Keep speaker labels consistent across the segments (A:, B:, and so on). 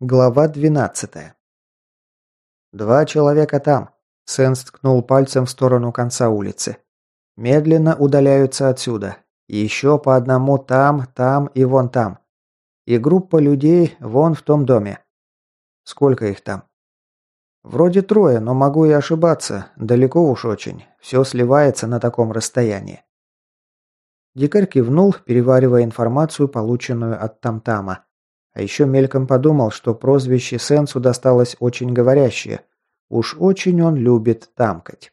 A: Глава 12. Два человека там. Сенс ткнул пальцем в сторону конца улицы. Медленно удаляются отсюда. Еще по одному там, там и вон там. И группа людей вон в том доме. Сколько их там? Вроде трое, но могу и ошибаться. Далеко уж очень. Все сливается на таком расстоянии. Дикарь кивнул, переваривая информацию, полученную от Тамтама. А еще мельком подумал, что прозвище Сенсу досталось очень говорящее. Уж очень он любит тамкать.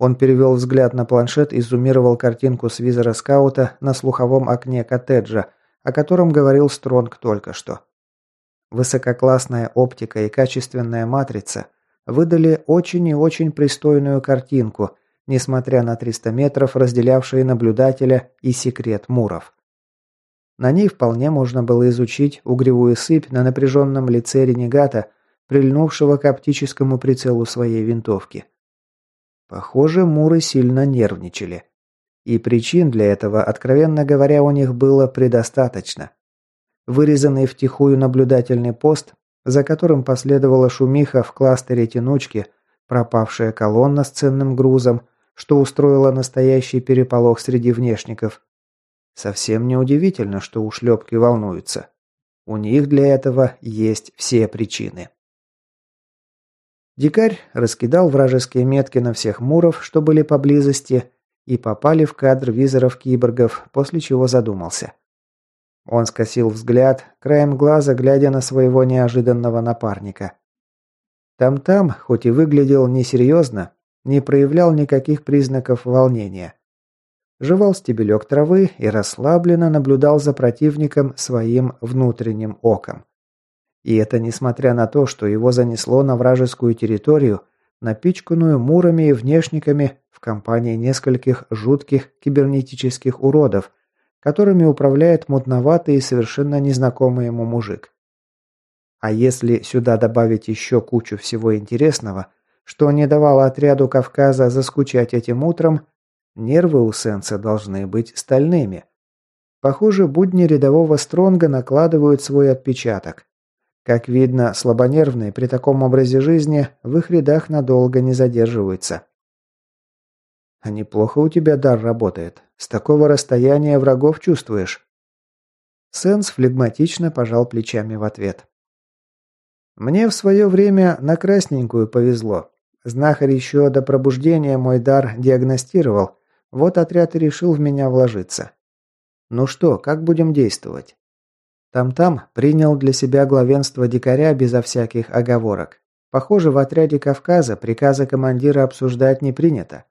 A: Он перевел взгляд на планшет и зумировал картинку с визора скаута на слуховом окне коттеджа, о котором говорил Стронг только что. Высококлассная оптика и качественная матрица выдали очень и очень пристойную картинку, несмотря на 300 метров, разделявшие наблюдателя и секрет Муров. На ней вполне можно было изучить угревую сыпь на напряженном лице ренегата, прильнувшего к оптическому прицелу своей винтовки. Похоже, муры сильно нервничали. И причин для этого, откровенно говоря, у них было предостаточно. Вырезанный втихую наблюдательный пост, за которым последовала шумиха в кластере тянучки, пропавшая колонна с ценным грузом, что устроило настоящий переполох среди внешников, Совсем неудивительно, что ушлепки волнуются. У них для этого есть все причины. Дикарь раскидал вражеские метки на всех муров, что были поблизости, и попали в кадр визоров киборгов, после чего задумался. Он скосил взгляд, краем глаза глядя на своего неожиданного напарника. Там-там, хоть и выглядел несерьезно, не проявлял никаких признаков волнения жевал стебелек травы и расслабленно наблюдал за противником своим внутренним оком. И это несмотря на то, что его занесло на вражескую территорию, напичканную мурами и внешниками в компании нескольких жутких кибернетических уродов, которыми управляет мутноватый и совершенно незнакомый ему мужик. А если сюда добавить еще кучу всего интересного, что не давало отряду Кавказа заскучать этим утром, Нервы у Сенса должны быть стальными. Похоже, будни рядового Стронга накладывают свой отпечаток. Как видно, слабонервные при таком образе жизни в их рядах надолго не задерживаются. А неплохо у тебя дар работает. С такого расстояния врагов чувствуешь. Сенс флегматично пожал плечами в ответ. Мне в свое время на красненькую повезло. Знахарь еще до пробуждения мой дар диагностировал, вот отряд и решил в меня вложиться. Ну что, как будем действовать? Там-там принял для себя главенство дикаря безо всяких оговорок. Похоже, в отряде Кавказа приказы командира обсуждать не принято.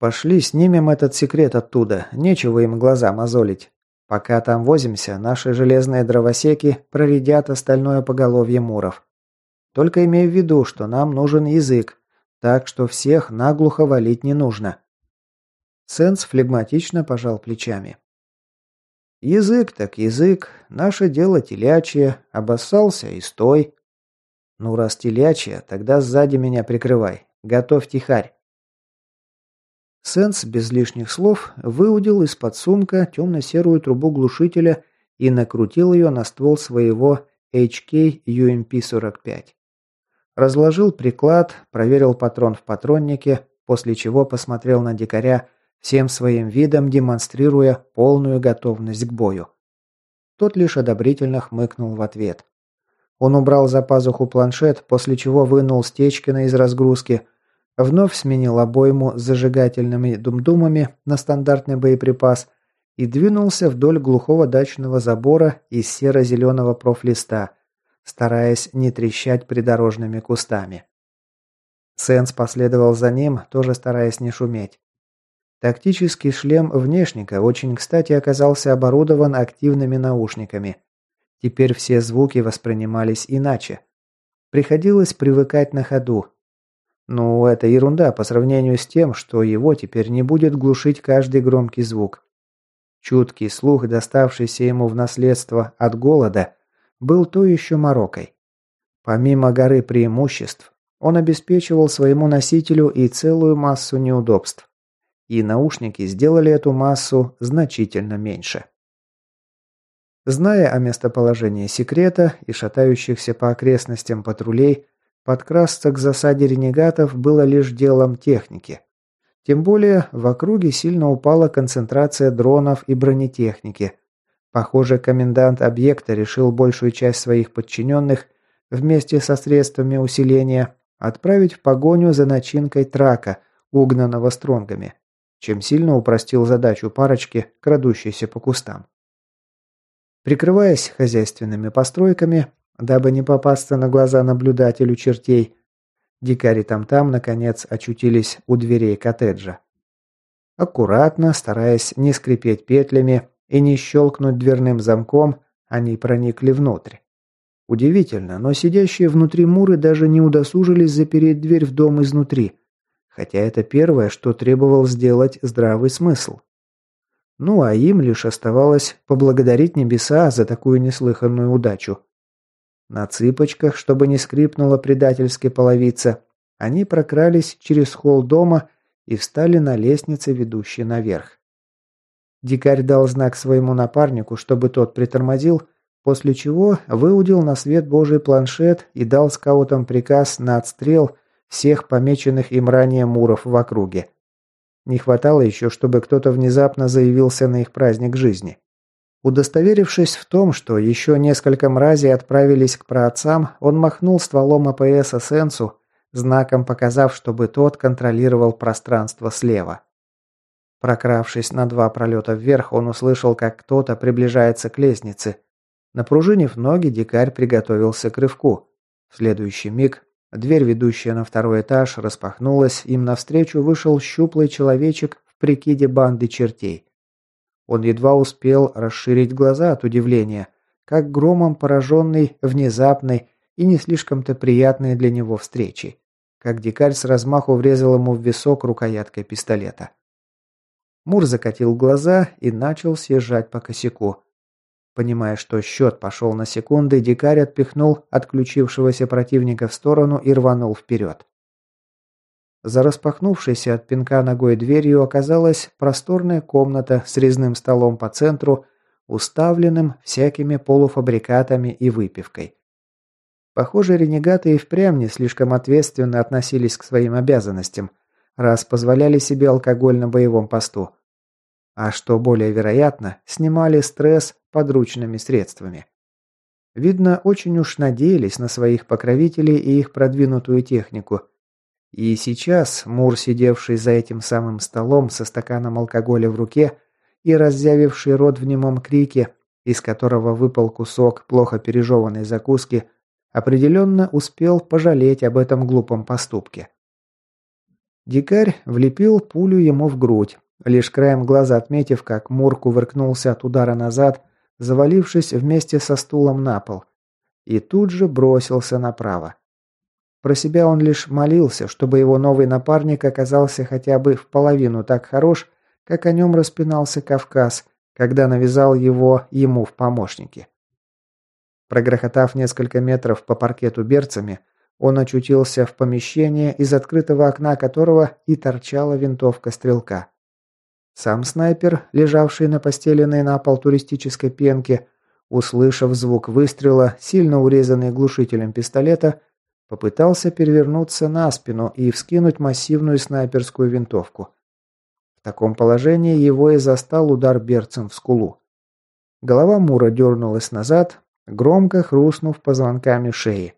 A: Пошли, снимем этот секрет оттуда, нечего им глаза мозолить. Пока там возимся, наши железные дровосеки проредят остальное поголовье муров. Только имей в виду, что нам нужен язык, так что всех наглухо валить не нужно. Сенс флегматично пожал плечами. Язык так язык, наше дело телячье, обоссался и стой. Ну, раз телячье, тогда сзади меня прикрывай. Готовь тихарь. Сенс без лишних слов выудил из-под сумка темно-серую трубу глушителя и накрутил ее на ствол своего HK UMP-45. Разложил приклад, проверил патрон в патроннике, после чего посмотрел на дикаря всем своим видом демонстрируя полную готовность к бою. Тот лишь одобрительно хмыкнул в ответ. Он убрал за пазуху планшет, после чего вынул Стечкина из разгрузки, вновь сменил обойму с зажигательными думдумами на стандартный боеприпас и двинулся вдоль глухого дачного забора из серо-зеленого профлиста, стараясь не трещать придорожными кустами. Сенс последовал за ним, тоже стараясь не шуметь. Тактический шлем внешника очень кстати оказался оборудован активными наушниками. Теперь все звуки воспринимались иначе. Приходилось привыкать на ходу. Ну, это ерунда по сравнению с тем, что его теперь не будет глушить каждый громкий звук. Чуткий слух, доставшийся ему в наследство от голода, был то еще морокой. Помимо горы преимуществ, он обеспечивал своему носителю и целую массу неудобств и наушники сделали эту массу значительно меньше. Зная о местоположении секрета и шатающихся по окрестностям патрулей, подкрасться к засаде ренегатов было лишь делом техники. Тем более в округе сильно упала концентрация дронов и бронетехники. Похоже, комендант объекта решил большую часть своих подчиненных вместе со средствами усиления отправить в погоню за начинкой трака, угнанного стронгами, чем сильно упростил задачу парочки, крадущейся по кустам. Прикрываясь хозяйственными постройками, дабы не попасться на глаза наблюдателю чертей, дикари там-там, наконец, очутились у дверей коттеджа. Аккуратно, стараясь не скрипеть петлями и не щелкнуть дверным замком, они проникли внутрь. Удивительно, но сидящие внутри муры даже не удосужились запереть дверь в дом изнутри, хотя это первое, что требовал сделать здравый смысл. Ну а им лишь оставалось поблагодарить небеса за такую неслыханную удачу. На цыпочках, чтобы не скрипнула предательски половица, они прокрались через холл дома и встали на лестнице, ведущей наверх. Дикарь дал знак своему напарнику, чтобы тот притормозил, После чего выудил на свет божий планшет и дал скаутам приказ на отстрел всех помеченных им ранее муров в округе. Не хватало еще, чтобы кто-то внезапно заявился на их праздник жизни. Удостоверившись в том, что еще несколько мразей отправились к праотцам, он махнул стволом АПС Эссенсу, знаком показав, чтобы тот контролировал пространство слева. Прокравшись на два пролета вверх, он услышал, как кто-то приближается к лестнице, Напружинив ноги, дикарь приготовился к рывку. В следующий миг дверь, ведущая на второй этаж, распахнулась, им навстречу вышел щуплый человечек в прикиде банды чертей. Он едва успел расширить глаза от удивления, как громом пораженный, внезапной и не слишком-то приятной для него встречей, как дикарь с размаху врезал ему в висок рукояткой пистолета. Мур закатил глаза и начал съезжать по косяку. Понимая, что счет пошел на секунды, дикарь отпихнул отключившегося противника в сторону и рванул вперед. За распахнувшейся от пинка ногой дверью оказалась просторная комната с резным столом по центру, уставленным всякими полуфабрикатами и выпивкой. Похоже, ренегаты и впрямь не слишком ответственно относились к своим обязанностям, раз позволяли себе алкоголь на боевом посту. А что более вероятно, снимали стресс подручными средствами. Видно, очень уж надеялись на своих покровителей и их продвинутую технику. И сейчас Мур, сидевший за этим самым столом со стаканом алкоголя в руке и разъявивший рот в немом крике, из которого выпал кусок плохо пережеванной закуски, определенно успел пожалеть об этом глупом поступке. Дикарь влепил пулю ему в грудь, лишь краем глаза отметив, как Мур кувыркнулся от удара назад завалившись вместе со стулом на пол, и тут же бросился направо. Про себя он лишь молился, чтобы его новый напарник оказался хотя бы в половину так хорош, как о нем распинался Кавказ, когда навязал его ему в помощники. Прогрохотав несколько метров по паркету берцами, он очутился в помещении, из открытого окна которого и торчала винтовка стрелка. Сам снайпер, лежавший на постеленной на пол туристической пенке, услышав звук выстрела, сильно урезанный глушителем пистолета, попытался перевернуться на спину и вскинуть массивную снайперскую винтовку. В таком положении его и застал удар берцем в скулу. Голова Мура дернулась назад, громко хрустнув позвонками шеи.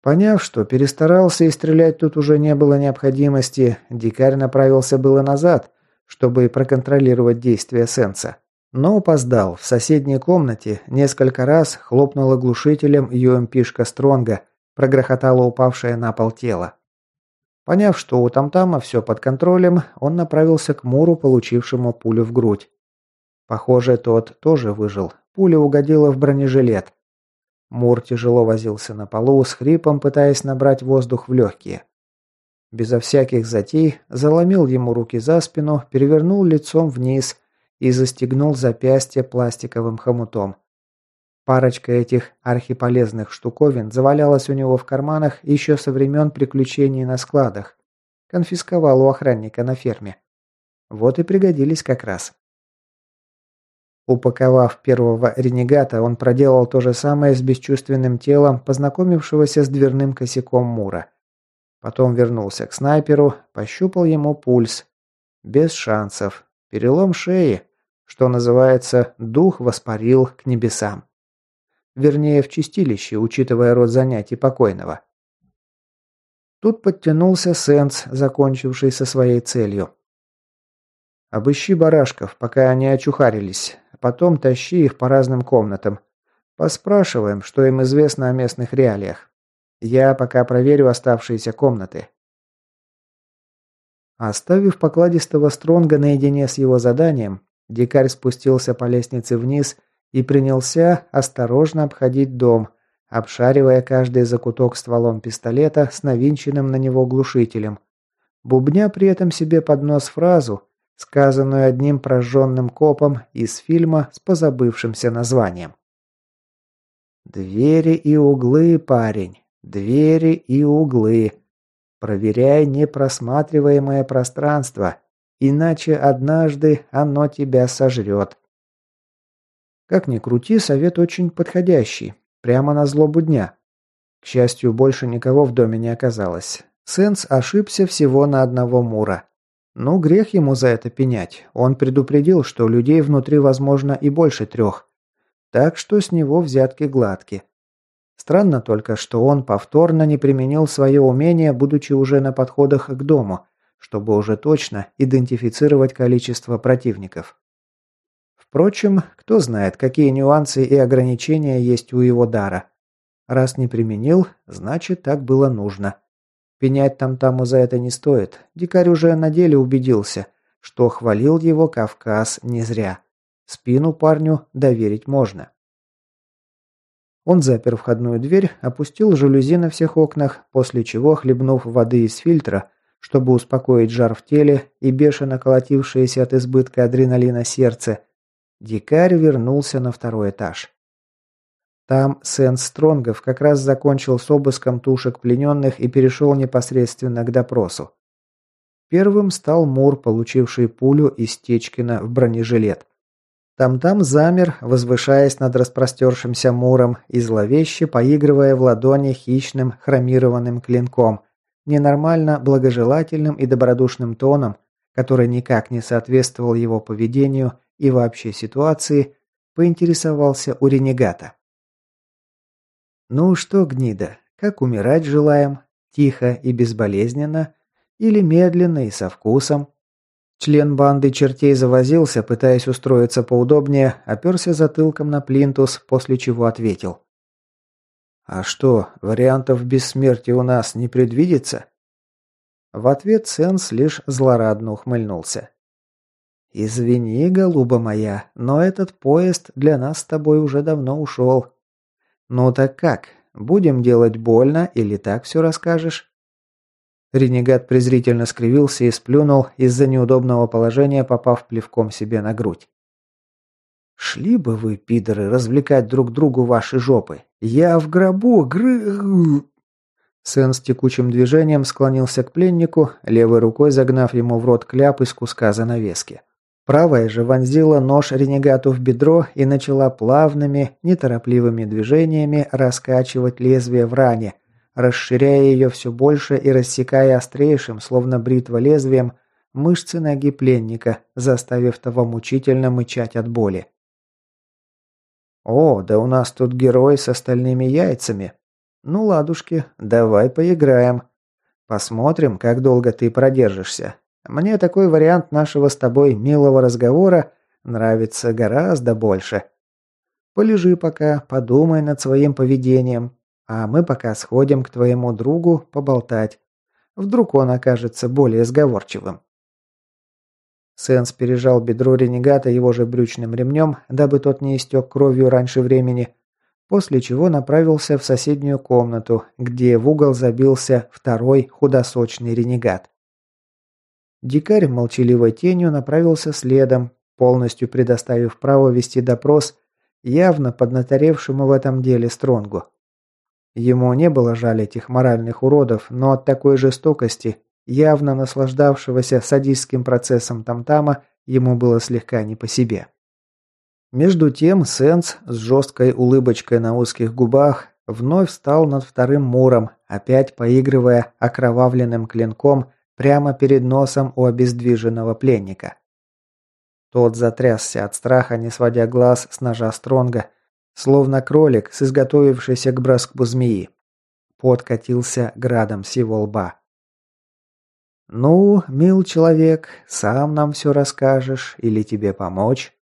A: Поняв, что перестарался и стрелять тут уже не было необходимости, дикарь направился было назад, чтобы проконтролировать действия сенса. Но опоздал. В соседней комнате несколько раз хлопнула глушителем UMP-шка Стронга, прогрохотало упавшее на пол тело. Поняв, что у Тамтама все под контролем, он направился к Муру, получившему пулю в грудь. Похоже, тот тоже выжил. Пуля угодила в бронежилет. Мур тяжело возился на полу, с хрипом пытаясь набрать воздух в легкие безо всяких затей, заломил ему руки за спину, перевернул лицом вниз и застегнул запястье пластиковым хомутом. Парочка этих архиполезных штуковин завалялась у него в карманах еще со времен приключений на складах. Конфисковал у охранника на ферме. Вот и пригодились как раз. Упаковав первого ренегата, он проделал то же самое с бесчувственным телом познакомившегося с дверным косяком Мура. Потом вернулся к снайперу, пощупал ему пульс. Без шансов. Перелом шеи, что называется, дух воспарил к небесам. Вернее, в чистилище, учитывая род занятий покойного. Тут подтянулся Сенс, закончивший со своей целью. «Обыщи барашков, пока они очухарились. Потом тащи их по разным комнатам. Поспрашиваем, что им известно о местных реалиях. Я пока проверю оставшиеся комнаты. Оставив покладистого Стронга наедине с его заданием, дикарь спустился по лестнице вниз и принялся осторожно обходить дом, обшаривая каждый закуток стволом пистолета с навинченным на него глушителем, бубня при этом себе под нос фразу, сказанную одним прожженным копом из фильма с позабывшимся названием. «Двери и углы, парень, двери и углы. Проверяй непросматриваемое пространство, иначе однажды оно тебя сожрет». Как ни крути, совет очень подходящий, прямо на злобу дня. К счастью, больше никого в доме не оказалось. Сенс ошибся всего на одного Мура. Ну, грех ему за это пенять. Он предупредил, что людей внутри, возможно, и больше трех. Так что с него взятки гладки. Странно только, что он повторно не применил свое умение, будучи уже на подходах к дому, чтобы уже точно идентифицировать количество противников. Впрочем, кто знает, какие нюансы и ограничения есть у его дара. Раз не применил, значит так было нужно. Пенять там-таму за это не стоит. Дикарь уже на деле убедился, что хвалил его Кавказ не зря. Спину парню доверить можно. Он запер входную дверь, опустил жалюзи на всех окнах, после чего, хлебнув воды из фильтра, чтобы успокоить жар в теле и бешено колотившееся от избытка адреналина сердце, дикарь вернулся на второй этаж. Там Сен Стронгов как раз закончил с обыском тушек плененных и перешел непосредственно к допросу. Первым стал Мур, получивший пулю из Течкина в бронежилет. Там-там замер, возвышаясь над распростершимся Муром и зловеще поигрывая в ладони хищным хромированным клинком, ненормально благожелательным и добродушным тоном, который никак не соответствовал его поведению и вообще ситуации, поинтересовался у ренегата. Ну что, гнида, как умирать желаем? Тихо и безболезненно? Или медленно и со вкусом? Член банды чертей завозился, пытаясь устроиться поудобнее, оперся затылком на плинтус, после чего ответил. «А что, вариантов бессмертия у нас не предвидится?» В ответ Сенс лишь злорадно ухмыльнулся. «Извини, голуба моя, но этот поезд для нас с тобой уже давно ушел. «Ну так как? Будем делать больно или так все расскажешь?» Ренегат презрительно скривился и сплюнул из-за неудобного положения, попав плевком себе на грудь. «Шли бы вы, пидоры, развлекать друг другу ваши жопы. Я в гробу, гры...» Сэн с текучим движением склонился к пленнику, левой рукой загнав ему в рот кляп из куска занавески. Правая же вонзила нож ренегату в бедро и начала плавными, неторопливыми движениями раскачивать лезвие в ране, расширяя ее все больше и рассекая острейшим, словно бритва лезвием, мышцы ноги пленника, заставив того мучительно мычать от боли. «О, да у нас тут герой с остальными яйцами. Ну, ладушки, давай поиграем. Посмотрим, как долго ты продержишься. Мне такой вариант нашего с тобой милого разговора нравится гораздо больше. Полежи пока, подумай над своим поведением, а мы пока сходим к твоему другу поболтать. Вдруг он окажется более сговорчивым. Сенс пережал бедро ренегата его же брючным ремнем, дабы тот не истек кровью раньше времени, после чего направился в соседнюю комнату, где в угол забился второй худосочный ренегат. Дикарь молчаливой тенью направился следом, полностью предоставив право вести допрос явно поднаторевшему в этом деле Стронгу. Ему не было жаль этих моральных уродов, но от такой жестокости, явно наслаждавшегося садистским процессом Тамтама, ему было слегка не по себе. Между тем Сенс с жесткой улыбочкой на узких губах вновь встал над вторым муром, опять поигрывая окровавленным клинком прямо перед носом у обездвиженного пленника. Тот затрясся от страха, не сводя глаз с ножа Стронга, словно кролик с изготовившейся к броску змеи. Пот катился градом с его лба. «Ну, мил человек, сам нам все расскажешь или тебе помочь?»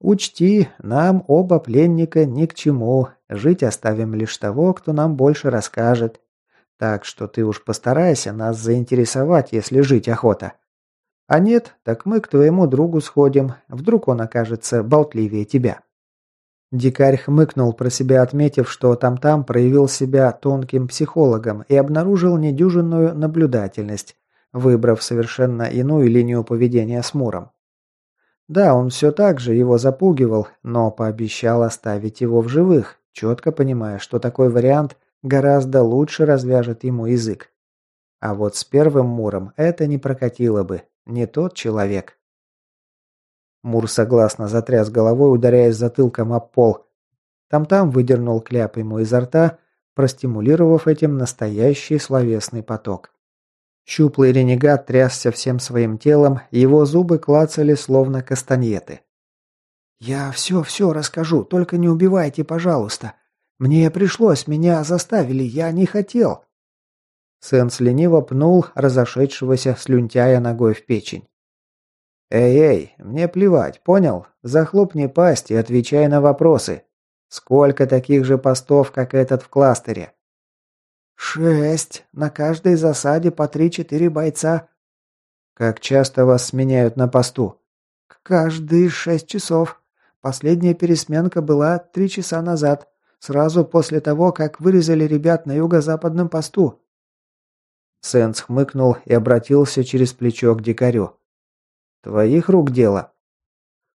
A: «Учти, нам оба пленника ни к чему, жить оставим лишь того, кто нам больше расскажет. Так что ты уж постарайся нас заинтересовать, если жить охота. А нет, так мы к твоему другу сходим, вдруг он окажется болтливее тебя». Дикарь хмыкнул про себя, отметив, что там-там проявил себя тонким психологом и обнаружил недюжинную наблюдательность, выбрав совершенно иную линию поведения с Муром. Да, он все так же его запугивал, но пообещал оставить его в живых, четко понимая, что такой вариант гораздо лучше развяжет ему язык. А вот с первым Муром это не прокатило бы, не тот человек. Мур согласно затряс головой, ударяясь затылком об пол. Там-там выдернул кляп ему изо рта, простимулировав этим настоящий словесный поток. Щуплый ренегат трясся всем своим телом, его зубы клацали словно кастаньеты. «Я все-все расскажу, только не убивайте, пожалуйста. Мне пришлось, меня заставили, я не хотел». Сенс лениво пнул разошедшегося слюнтяя ногой в печень. «Эй-эй, мне плевать, понял? Захлопни пасть и отвечай на вопросы. Сколько таких же постов, как этот в кластере?» «Шесть. На каждой засаде по три-четыре бойца». «Как часто вас сменяют на посту?» «Каждые шесть часов. Последняя пересменка была три часа назад, сразу после того, как вырезали ребят на юго-западном посту». Сенс хмыкнул и обратился через плечо к дикарю. «Твоих рук дело?»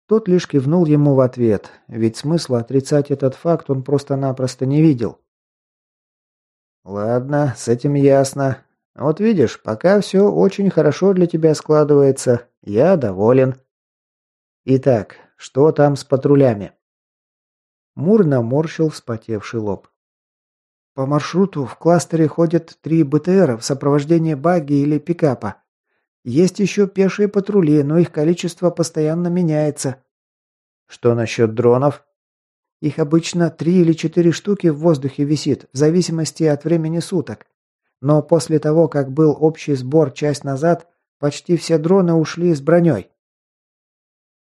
A: Тот лишь кивнул ему в ответ, ведь смысла отрицать этот факт он просто-напросто не видел. «Ладно, с этим ясно. Вот видишь, пока все очень хорошо для тебя складывается. Я доволен. Итак, что там с патрулями?» Мур наморщил вспотевший лоб. «По маршруту в кластере ходят три БТРа в сопровождении багги или пикапа. Есть еще пешие патрули, но их количество постоянно меняется». «Что насчет дронов?» Их обычно три или четыре штуки в воздухе висит, в зависимости от времени суток. Но после того, как был общий сбор часть назад, почти все дроны ушли с броней.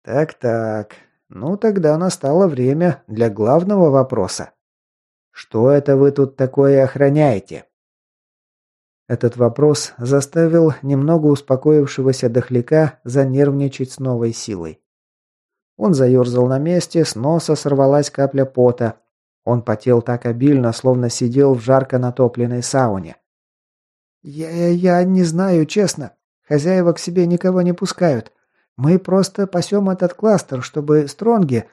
A: Так-так, ну тогда настало время для главного вопроса. Что это вы тут такое охраняете? Этот вопрос заставил немного успокоившегося дохляка занервничать с новой силой. Он заерзал на месте, с носа сорвалась капля пота. Он потел так обильно, словно сидел в жарко натопленной сауне. «Я, я не знаю, честно. Хозяева к себе никого не пускают. Мы просто пасем этот кластер, чтобы стронги...»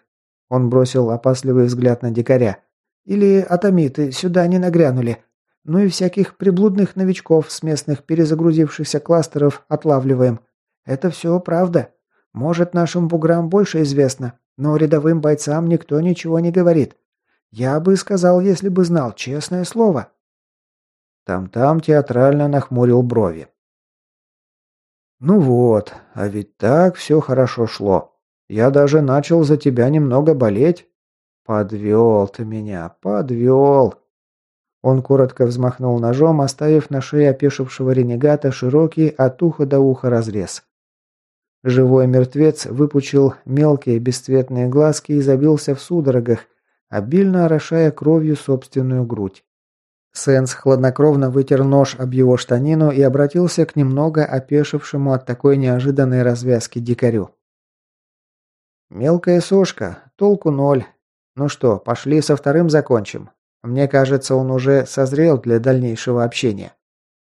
A: Он бросил опасливый взгляд на дикаря. «Или атомиты сюда не нагрянули. Ну и всяких приблудных новичков с местных перезагрузившихся кластеров отлавливаем. Это все правда». Может, нашим буграм больше известно, но рядовым бойцам никто ничего не говорит. Я бы сказал, если бы знал, честное слово». Там-там театрально нахмурил брови. «Ну вот, а ведь так все хорошо шло. Я даже начал за тебя немного болеть. Подвел ты меня, подвел». Он коротко взмахнул ножом, оставив на шее опешившего ренегата широкий от уха до уха разрез. Живой мертвец выпучил мелкие бесцветные глазки и забился в судорогах, обильно орошая кровью собственную грудь. Сенс хладнокровно вытер нож об его штанину и обратился к немного опешившему от такой неожиданной развязки дикарю. «Мелкая сошка, толку ноль. Ну что, пошли со вторым закончим. Мне кажется, он уже созрел для дальнейшего общения».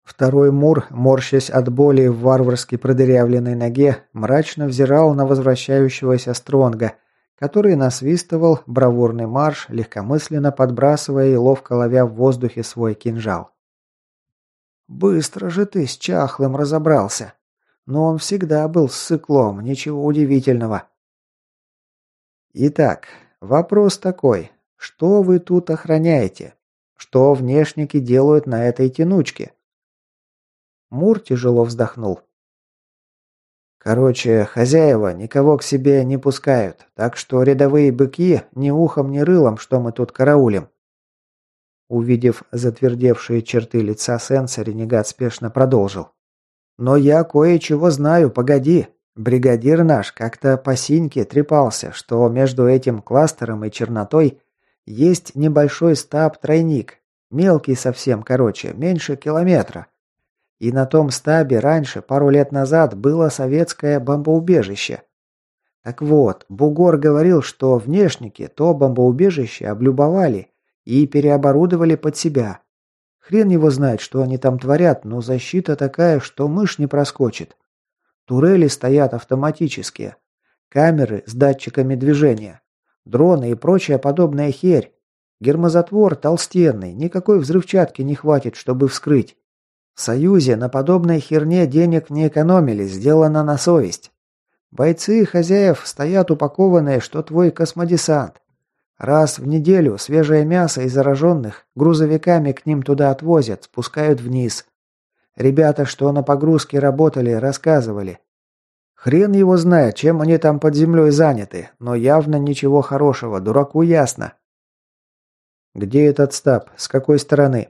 A: Второй Мур, морщась от боли в варварски продырявленной ноге, мрачно взирал на возвращающегося Стронга, который насвистывал бравурный марш, легкомысленно подбрасывая и ловко ловя в воздухе свой кинжал. «Быстро же ты с чахлым разобрался. Но он всегда был сыклом, ничего удивительного». Итак, вопрос такой. Что вы тут охраняете? Что внешники делают на этой тянучке? Мур тяжело вздохнул. Короче, хозяева никого к себе не пускают, так что рядовые быки ни ухом, ни рылом, что мы тут караулим. Увидев затвердевшие черты лица Сенса, ренегат спешно продолжил. «Но я кое-чего знаю, погоди. Бригадир наш как-то по синьке трепался, что между этим кластером и чернотой есть небольшой стаб-тройник. Мелкий совсем, короче, меньше километра. И на том стабе раньше, пару лет назад, было советское бомбоубежище. Так вот, Бугор говорил, что внешники то бомбоубежище облюбовали и переоборудовали под себя. Хрен его знает, что они там творят, но защита такая, что мышь не проскочит. Турели стоят автоматические. Камеры с датчиками движения. Дроны и прочая подобная херь. Гермозатвор толстенный, никакой взрывчатки не хватит, чтобы вскрыть. В Союзе на подобной херне денег не экономили, сделано на совесть. Бойцы хозяев стоят упакованные, что твой космодесант. Раз в неделю свежее мясо и зараженных грузовиками к ним туда отвозят, спускают вниз. Ребята, что на погрузке работали, рассказывали. Хрен его знает, чем они там под землей заняты, но явно ничего хорошего, дураку ясно. Где этот стаб? С какой стороны?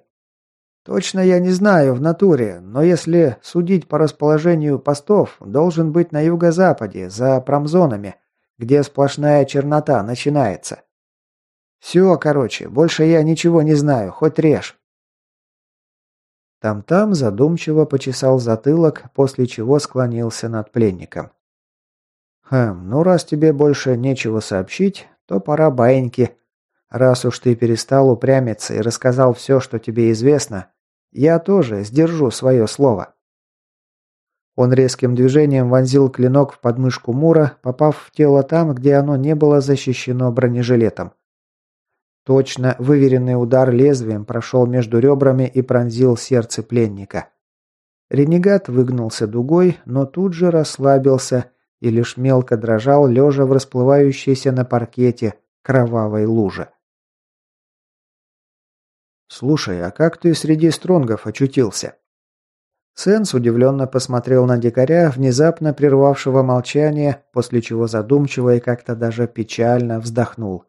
A: Точно я не знаю в натуре, но если судить по расположению постов, должен быть на юго-западе, за промзонами, где сплошная чернота начинается. Все, короче, больше я ничего не знаю, хоть режь. Там-там задумчиво почесал затылок, после чего склонился над пленником. «Хм, ну раз тебе больше нечего сообщить, то пора баиньки. Раз уж ты перестал упрямиться и рассказал все, что тебе известно, я тоже сдержу свое слово». Он резким движением вонзил клинок в подмышку Мура, попав в тело там, где оно не было защищено бронежилетом. Точно выверенный удар лезвием прошел между ребрами и пронзил сердце пленника. Ренегат выгнулся дугой, но тут же расслабился и лишь мелко дрожал, лежа в расплывающейся на паркете кровавой луже. «Слушай, а как ты среди стронгов очутился?» Сенс удивленно посмотрел на дикаря, внезапно прервавшего молчание, после чего задумчиво и как-то даже печально вздохнул.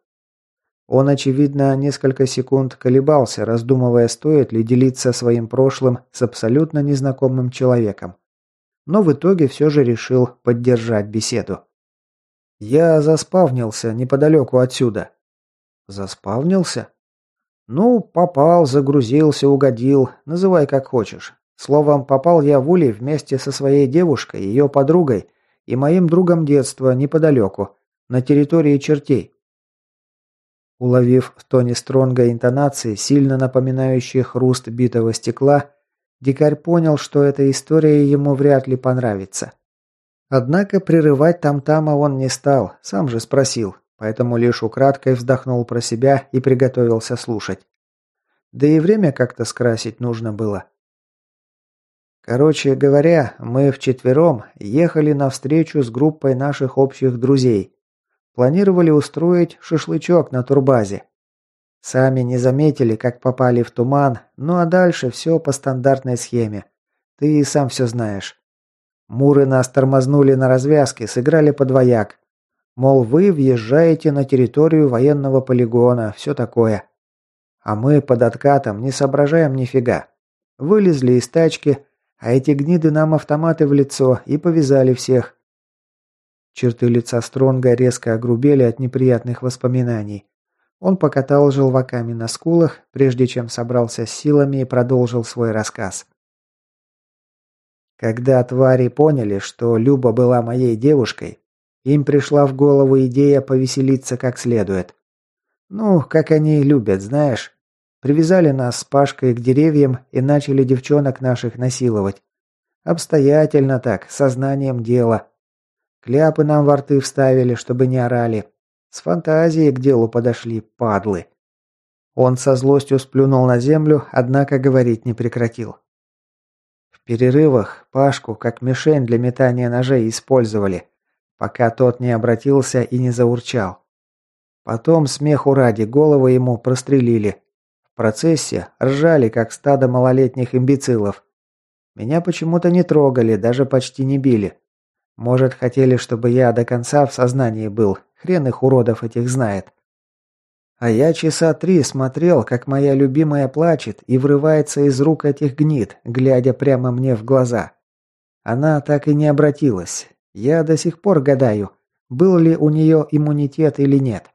A: Он, очевидно, несколько секунд колебался, раздумывая, стоит ли делиться своим прошлым с абсолютно незнакомым человеком. Но в итоге все же решил поддержать беседу. «Я заспавнился неподалеку отсюда». «Заспавнился?» «Ну, попал, загрузился, угодил, называй как хочешь. Словом, попал я в улей вместе со своей девушкой, ее подругой и моим другом детства неподалеку, на территории чертей. Уловив в тоне Стронга интонации, сильно напоминающие хруст битого стекла, дикарь понял, что эта история ему вряд ли понравится. Однако прерывать там-тама он не стал, сам же спросил, поэтому лишь украдкой вздохнул про себя и приготовился слушать. Да и время как-то скрасить нужно было. Короче говоря, мы вчетвером ехали навстречу с группой наших общих друзей. Планировали устроить шашлычок на турбазе. Сами не заметили, как попали в туман, ну а дальше все по стандартной схеме. Ты и сам все знаешь. Муры нас тормознули на развязке, сыграли подвояк. Мол, вы въезжаете на территорию военного полигона, все такое. А мы под откатом не соображаем нифига. Вылезли из тачки, а эти гниды нам автоматы в лицо и повязали всех. Черты лица Стронга резко огрубели от неприятных воспоминаний. Он покатал желваками на скулах, прежде чем собрался с силами и продолжил свой рассказ. Когда твари поняли, что Люба была моей девушкой, им пришла в голову идея повеселиться как следует. Ну, как они любят, знаешь. Привязали нас с Пашкой к деревьям и начали девчонок наших насиловать. Обстоятельно так, сознанием дела. Кляпы нам во рты вставили, чтобы не орали. С фантазией к делу подошли, падлы. Он со злостью сплюнул на землю, однако говорить не прекратил. В перерывах Пашку как мишень для метания ножей использовали пока тот не обратился и не заурчал. Потом, смеху ради, головы ему прострелили. В процессе ржали, как стадо малолетних имбецилов. Меня почему-то не трогали, даже почти не били. Может, хотели, чтобы я до конца в сознании был. Хрен их уродов этих знает. А я часа три смотрел, как моя любимая плачет и врывается из рук этих гнид, глядя прямо мне в глаза. Она так и не обратилась. Я до сих пор гадаю, был ли у нее иммунитет или нет.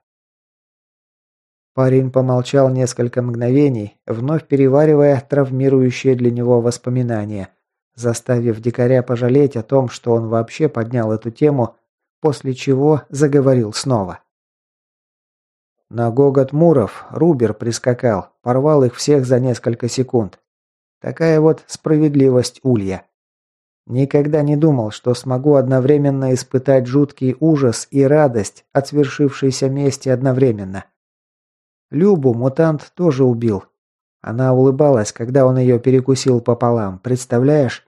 A: Парень помолчал несколько мгновений, вновь переваривая травмирующие для него воспоминания, заставив дикаря пожалеть о том, что он вообще поднял эту тему, после чего заговорил снова. На гогот Муров Рубер прискакал, порвал их всех за несколько секунд. Такая вот справедливость Улья. Никогда не думал, что смогу одновременно испытать жуткий ужас и радость от свершившейся мести одновременно. Любу мутант тоже убил. Она улыбалась, когда он ее перекусил пополам, представляешь?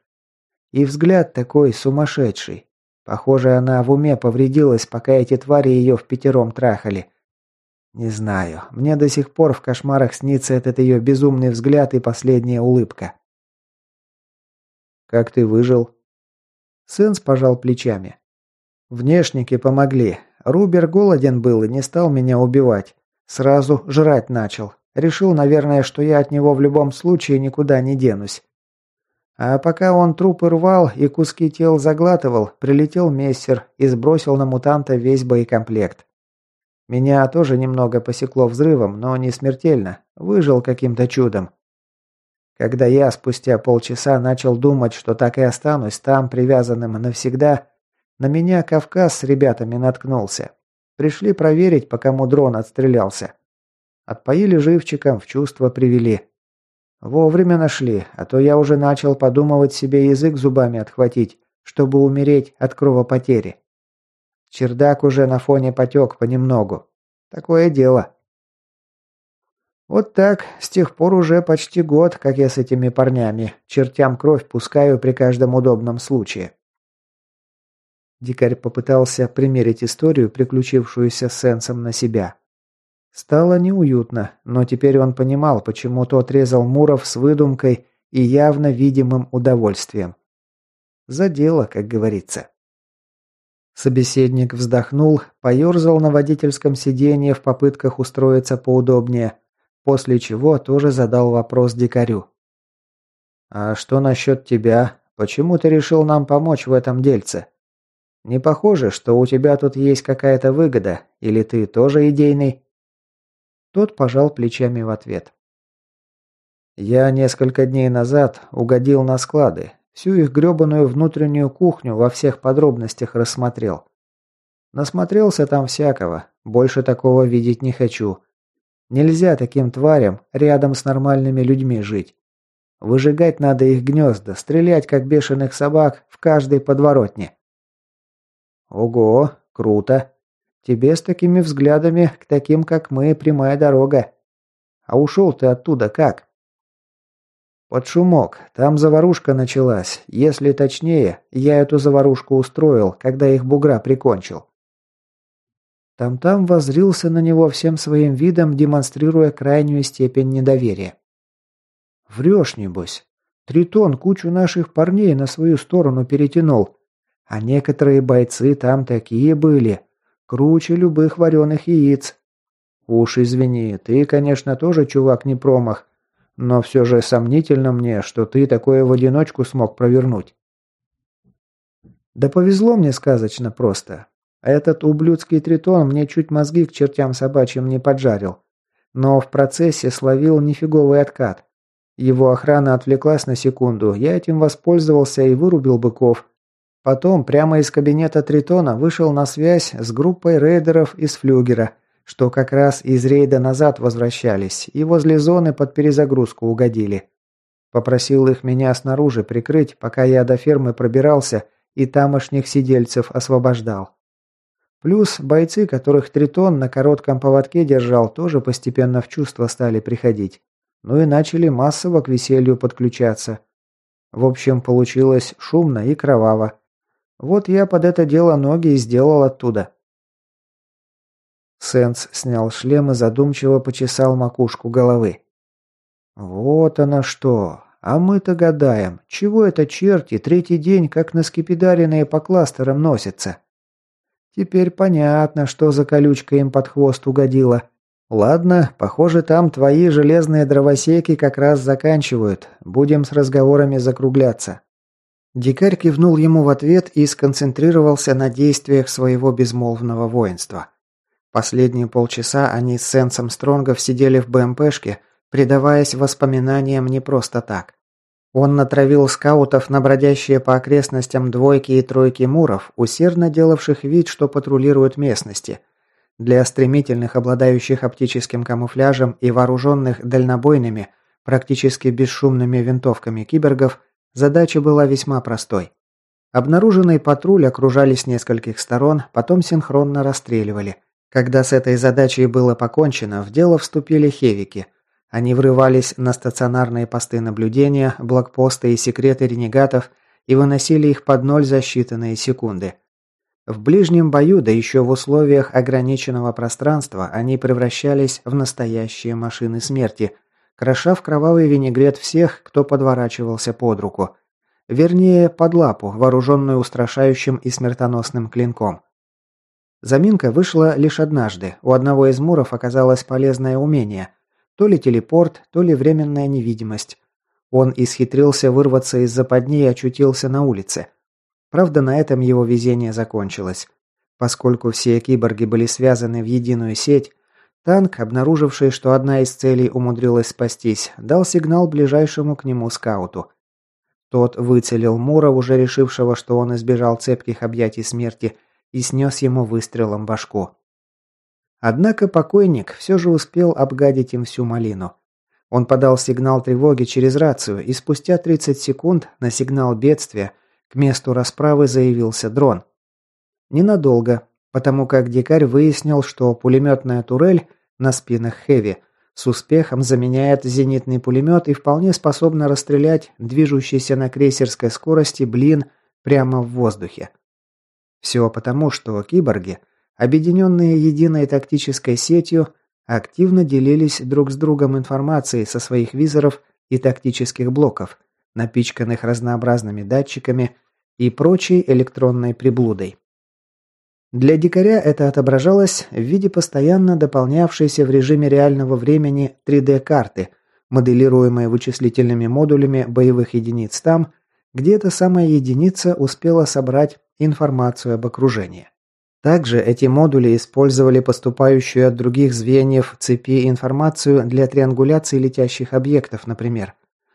A: И взгляд такой сумасшедший. Похоже, она в уме повредилась, пока эти твари ее в пятером трахали. Не знаю, мне до сих пор в кошмарах снится этот ее безумный взгляд и последняя улыбка. «Как ты выжил?» Сенс пожал плечами. «Внешники помогли. Рубер голоден был и не стал меня убивать. Сразу жрать начал. Решил, наверное, что я от него в любом случае никуда не денусь. А пока он трупы рвал и куски тел заглатывал, прилетел мессер и сбросил на мутанта весь боекомплект. Меня тоже немного посекло взрывом, но не смертельно. Выжил каким-то чудом. Когда я спустя полчаса начал думать, что так и останусь там, привязанным навсегда, на меня Кавказ с ребятами наткнулся. Пришли проверить, по кому дрон отстрелялся. Отпоили живчиком, в чувство привели. Вовремя нашли, а то я уже начал подумывать себе язык зубами отхватить, чтобы умереть от кровопотери. Чердак уже на фоне потек понемногу. Такое дело. Вот так, с тех пор уже почти год, как я с этими парнями, чертям кровь пускаю при каждом удобном случае. Дикарь попытался примерить историю, приключившуюся с Сенсом на себя. Стало неуютно, но теперь он понимал, почему тот резал Муров с выдумкой и явно видимым удовольствием. За дело, как говорится. Собеседник вздохнул, поерзал на водительском сиденье в попытках устроиться поудобнее, после чего тоже задал вопрос дикарю. «А что насчет тебя? Почему ты решил нам помочь в этом дельце? Не похоже, что у тебя тут есть какая-то выгода, или ты тоже идейный?» Тот пожал плечами в ответ. «Я несколько дней назад угодил на склады, всю их грёбаную внутреннюю кухню во всех подробностях рассмотрел. Насмотрелся там всякого, больше такого видеть не хочу. Нельзя таким тварям рядом с нормальными людьми жить. Выжигать надо их гнезда, стрелять как бешеных собак в каждой подворотне. Ого, круто. Тебе с такими взглядами к таким, как мы, прямая дорога. А ушел ты оттуда как? Под шумок. Там заварушка началась. Если точнее, я эту заварушку устроил, когда их бугра прикончил. Там-там воззрился на него всем своим видом, демонстрируя крайнюю степень недоверия. «Врешь, небось. Тритон кучу наших парней на свою сторону перетянул. А некоторые бойцы там такие были. Круче любых вареных яиц. Уж извини, ты, конечно, тоже чувак не промах, но все же сомнительно мне, что ты такое в одиночку смог провернуть. Да повезло мне сказочно просто. Этот ублюдский тритон мне чуть мозги к чертям собачьим не поджарил. Но в процессе словил нифиговый откат. Его охрана отвлеклась на секунду, я этим воспользовался и вырубил быков, Потом прямо из кабинета Тритона вышел на связь с группой рейдеров из Флюгера, что как раз из рейда назад возвращались и возле зоны под перезагрузку угодили. Попросил их меня снаружи прикрыть, пока я до фермы пробирался и тамошних сидельцев освобождал. Плюс бойцы, которых Тритон на коротком поводке держал, тоже постепенно в чувство стали приходить. Ну и начали массово к веселью подключаться. В общем, получилось шумно и кроваво. Вот я под это дело ноги и сделал оттуда. Сенс снял шлем и задумчиво почесал макушку головы. «Вот оно что! А мы-то гадаем, чего это черти третий день как на скипидаренные по кластерам носятся?» Теперь понятно, что за колючка им под хвост угодила. Ладно, похоже, там твои железные дровосеки как раз заканчивают. Будем с разговорами закругляться. Дикарь кивнул ему в ответ и сконцентрировался на действиях своего безмолвного воинства. Последние полчаса они с Сенсом Стронгов сидели в БМПшке, предаваясь воспоминаниям не просто так. Он натравил скаутов на бродящие по окрестностям двойки и тройки муров, усердно делавших вид, что патрулируют местности. Для стремительных, обладающих оптическим камуфляжем и вооруженных дальнобойными, практически бесшумными винтовками кибергов, задача была весьма простой. Обнаруженный патруль окружали с нескольких сторон, потом синхронно расстреливали. Когда с этой задачей было покончено, в дело вступили хевики – они врывались на стационарные посты наблюдения, блокпосты и секреты ренегатов и выносили их под ноль за считанные секунды. В ближнем бою, да еще в условиях ограниченного пространства, они превращались в настоящие машины смерти, кроша в кровавый винегрет всех, кто подворачивался под руку. Вернее, под лапу, вооруженную устрашающим и смертоносным клинком. Заминка вышла лишь однажды. У одного из муров оказалось полезное умение – то ли телепорт, то ли временная невидимость. Он исхитрился вырваться из западни и очутился на улице. Правда, на этом его везение закончилось. Поскольку все киборги были связаны в единую сеть, танк, обнаруживший, что одна из целей умудрилась спастись, дал сигнал ближайшему к нему скауту. Тот выцелил Мура, уже решившего, что он избежал цепких объятий смерти, и снес ему выстрелом башку. Однако покойник все же успел обгадить им всю малину. Он подал сигнал тревоги через рацию, и спустя 30 секунд на сигнал бедствия к месту расправы заявился дрон. Ненадолго, потому как дикарь выяснил, что пулеметная турель на спинах Хэви с успехом заменяет зенитный пулемет и вполне способна расстрелять движущийся на крейсерской скорости блин прямо в воздухе. Все потому, что киборги – объединенные единой тактической сетью, активно делились друг с другом информацией со своих визоров и тактических блоков, напичканных разнообразными датчиками и прочей электронной приблудой. Для дикаря это отображалось в виде постоянно дополнявшейся в режиме реального времени 3D-карты, моделируемой вычислительными модулями боевых единиц там, где эта самая единица успела собрать информацию об окружении. Также эти модули использовали поступающую от других звеньев цепи информацию для триангуляции летящих объектов, например,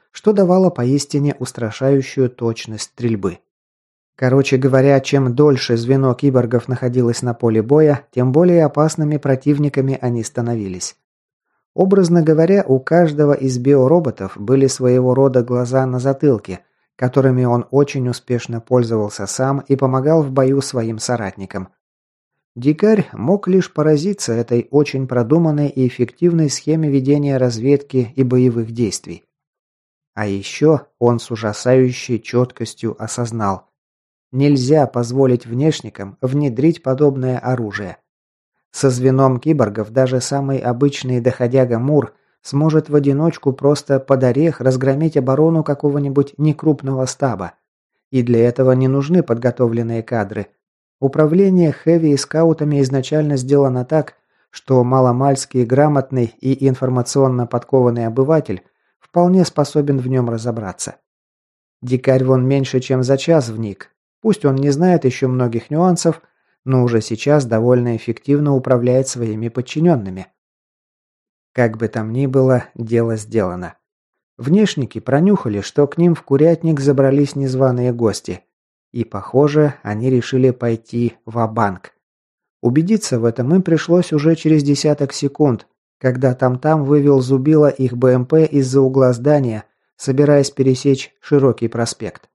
A: что давало поистине устрашающую точность стрельбы. Короче говоря, чем дольше звено киборгов находилось на поле боя, тем более опасными противниками они становились. Образно говоря, у каждого из биороботов были своего рода глаза на затылке, которыми он очень успешно пользовался сам и помогал в бою своим соратникам – Дикарь мог лишь поразиться этой очень продуманной и эффективной схеме ведения разведки и боевых действий. А еще он с ужасающей четкостью осознал, нельзя позволить внешникам внедрить подобное оружие. Со звеном киборгов даже самый обычный доходяга Мур сможет в одиночку просто под орех разгромить оборону какого-нибудь некрупного стаба. И для этого не нужны подготовленные кадры – Управление Хэви и скаутами изначально сделано так, что маломальский грамотный и информационно подкованный обыватель вполне способен в нем разобраться. Дикарь вон меньше, чем за час вник. Пусть он не знает еще многих нюансов, но уже сейчас довольно эффективно управляет своими подчиненными. Как бы там ни было, дело сделано. Внешники пронюхали, что к ним в курятник забрались незваные гости, и, похоже, они решили пойти в банк Убедиться в этом им пришлось уже через десяток секунд, когда там-там вывел Зубила их БМП из-за угла здания, собираясь пересечь широкий проспект.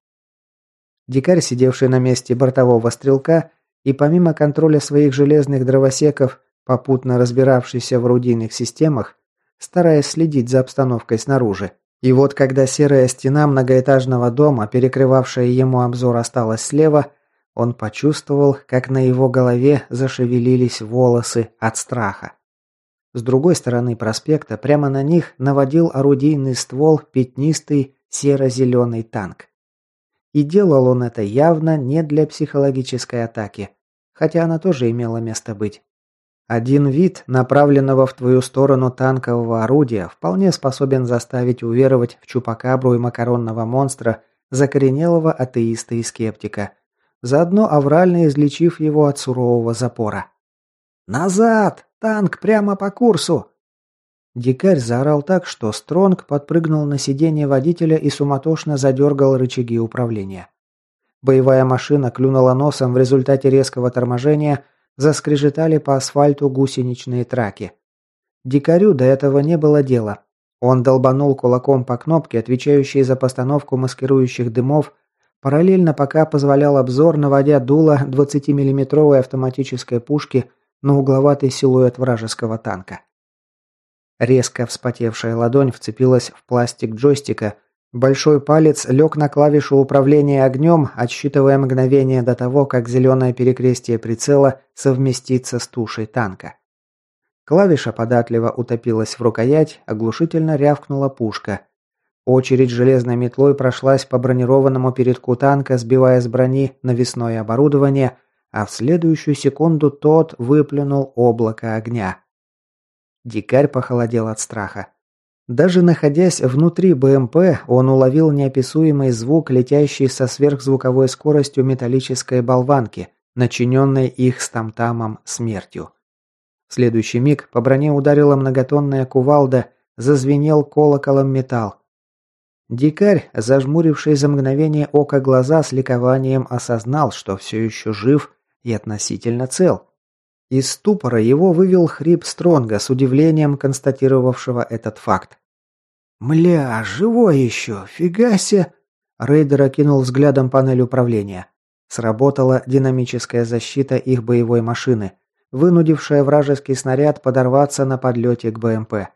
A: Дикарь, сидевший на месте бортового стрелка и помимо контроля своих железных дровосеков, попутно разбиравшийся в орудийных системах, стараясь следить за обстановкой снаружи, и вот когда серая стена многоэтажного дома, перекрывавшая ему обзор, осталась слева, Он почувствовал, как на его голове зашевелились волосы от страха. С другой стороны проспекта прямо на них наводил орудийный ствол пятнистый серо-зеленый танк. И делал он это явно не для психологической атаки, хотя она тоже имела место быть. Один вид направленного в твою сторону танкового орудия вполне способен заставить уверовать в чупакабру и макаронного монстра закоренелого атеиста и скептика, заодно аврально излечив его от сурового запора. «Назад! Танк прямо по курсу!» Дикарь заорал так, что Стронг подпрыгнул на сиденье водителя и суматошно задергал рычаги управления. Боевая машина клюнула носом в результате резкого торможения, заскрежетали по асфальту гусеничные траки. Дикарю до этого не было дела. Он долбанул кулаком по кнопке, отвечающей за постановку маскирующих дымов, параллельно пока позволял обзор, наводя дуло 20-миллиметровой автоматической пушки на угловатый силуэт вражеского танка. Резко вспотевшая ладонь вцепилась в пластик джойстика, большой палец лег на клавишу управления огнем, отсчитывая мгновение до того, как зеленое перекрестие прицела совместится с тушей танка. Клавиша податливо утопилась в рукоять, оглушительно рявкнула пушка. Очередь железной метлой прошлась по бронированному передку танка, сбивая с брони навесное оборудование, а в следующую секунду тот выплюнул облако огня. Дикарь похолодел от страха. Даже находясь внутри БМП, он уловил неописуемый звук, летящий со сверхзвуковой скоростью металлической болванки, начиненной их с тамтамом смертью. В следующий миг по броне ударила многотонная кувалда, зазвенел колоколом металл. Дикарь, зажмуривший за мгновение ока глаза с ликованием, осознал, что все еще жив и относительно цел. Из ступора его вывел хрип Стронга с удивлением констатировавшего этот факт. «Мля, живой еще! Фига себе!» Рейдер окинул взглядом панель управления. Сработала динамическая защита их боевой машины вынудившая вражеский снаряд подорваться на подлете к БМП.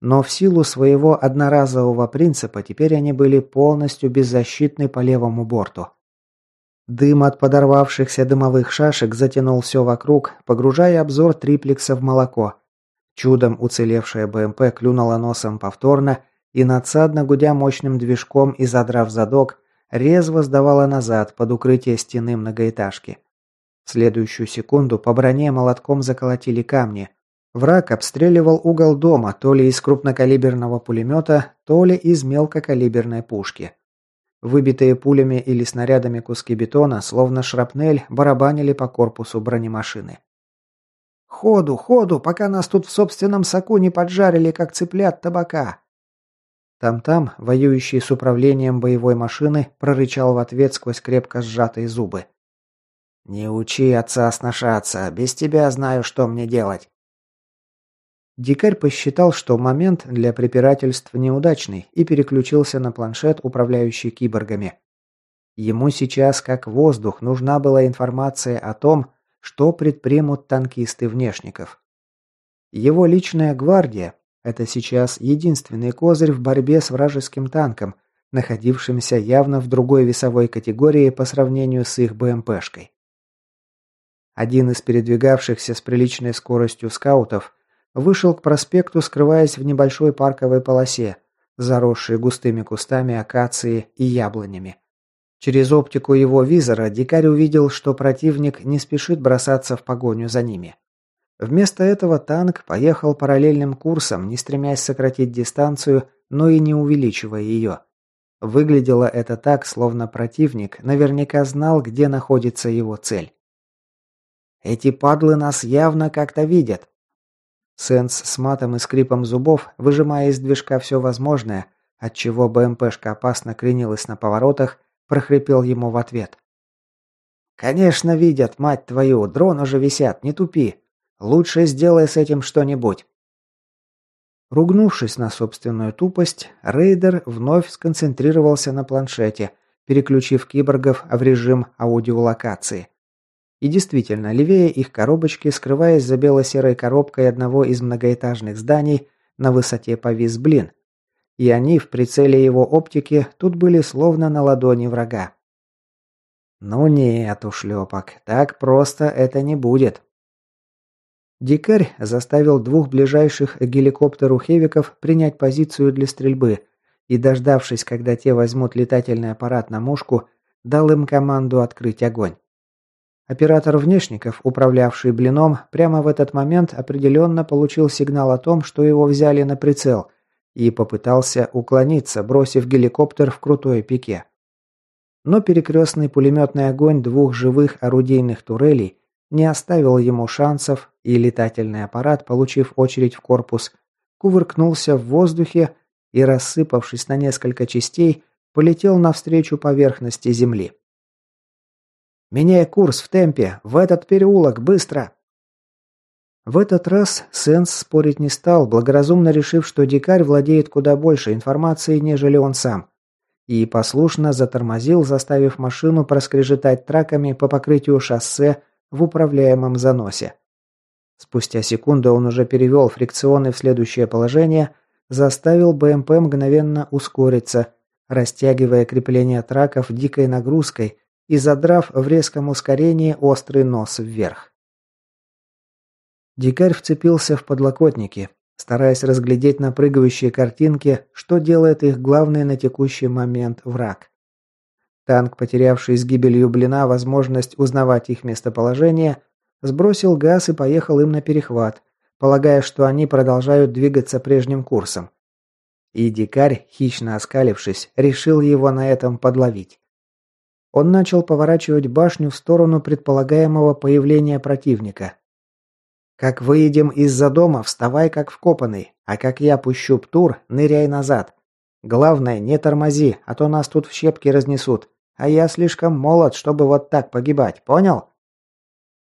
A: Но в силу своего одноразового принципа теперь они были полностью беззащитны по левому борту. Дым от подорвавшихся дымовых шашек затянул все вокруг, погружая обзор триплекса в молоко. Чудом уцелевшая БМП клюнула носом повторно и, надсадно гудя мощным движком и задрав задок, резво сдавала назад под укрытие стены многоэтажки. В следующую секунду по броне молотком заколотили камни. Враг обстреливал угол дома то ли из крупнокалиберного пулемета, то ли из мелкокалиберной пушки. Выбитые пулями или снарядами куски бетона, словно шрапнель, барабанили по корпусу бронемашины. «Ходу, ходу, пока нас тут в собственном соку не поджарили, как цыплят табака!» Там-там, воюющий с управлением боевой машины, прорычал в ответ сквозь крепко сжатые зубы. «Не учи отца сношаться, без тебя знаю, что мне делать». Дикарь посчитал, что момент для препирательств неудачный и переключился на планшет, управляющий киборгами. Ему сейчас, как воздух, нужна была информация о том, что предпримут танкисты внешников. Его личная гвардия – это сейчас единственный козырь в борьбе с вражеским танком, находившимся явно в другой весовой категории по сравнению с их БМПшкой. Один из передвигавшихся с приличной скоростью скаутов вышел к проспекту, скрываясь в небольшой парковой полосе, заросшей густыми кустами акации и яблонями. Через оптику его визора дикарь увидел, что противник не спешит бросаться в погоню за ними. Вместо этого танк поехал параллельным курсом, не стремясь сократить дистанцию, но и не увеличивая ее. Выглядело это так, словно противник наверняка знал, где находится его цель. Эти падлы нас явно как-то видят. Сенс с матом и скрипом зубов, выжимая из движка все возможное, отчего БМПшка опасно кренилась на поворотах, прохрипел ему в ответ. «Конечно видят, мать твою, дрон уже висят, не тупи. Лучше сделай с этим что-нибудь». Ругнувшись на собственную тупость, рейдер вновь сконцентрировался на планшете, переключив киборгов в режим аудиолокации. И действительно, левее их коробочки, скрываясь за бело-серой коробкой одного из многоэтажных зданий, на высоте повис блин. И они в прицеле его оптики тут были словно на ладони врага. Ну нет, ушлепок, так просто это не будет. Дикарь заставил двух ближайших геликоптеру хевиков принять позицию для стрельбы и, дождавшись, когда те возьмут летательный аппарат на мушку, дал им команду открыть огонь. Оператор внешников, управлявший блином, прямо в этот момент определенно получил сигнал о том, что его взяли на прицел, и попытался уклониться, бросив геликоптер в крутое пике. Но перекрестный пулеметный огонь двух живых орудийных турелей не оставил ему шансов, и летательный аппарат, получив очередь в корпус, кувыркнулся в воздухе и, рассыпавшись на несколько частей, полетел навстречу поверхности земли. «Меняй курс в темпе! В этот переулок! Быстро!» В этот раз Сенс спорить не стал, благоразумно решив, что дикарь владеет куда больше информации, нежели он сам. И послушно затормозил, заставив машину проскрежетать траками по покрытию шоссе в управляемом заносе. Спустя секунду он уже перевел фрикционы в следующее положение, заставил БМП мгновенно ускориться, растягивая крепление траков дикой нагрузкой и задрав в резком ускорении острый нос вверх. Дикарь вцепился в подлокотники, стараясь разглядеть на прыгающей картинке, что делает их главный на текущий момент враг. Танк, потерявший с гибелью блина возможность узнавать их местоположение, сбросил газ и поехал им на перехват, полагая, что они продолжают двигаться прежним курсом. И дикарь, хищно оскалившись, решил его на этом подловить. Он начал поворачивать башню в сторону предполагаемого появления противника, как выедем из-за дома, вставай как вкопанный, а как я пущу птур, ныряй назад. Главное, не тормози, а то нас тут в щепки разнесут. А я слишком молод, чтобы вот так погибать, понял?»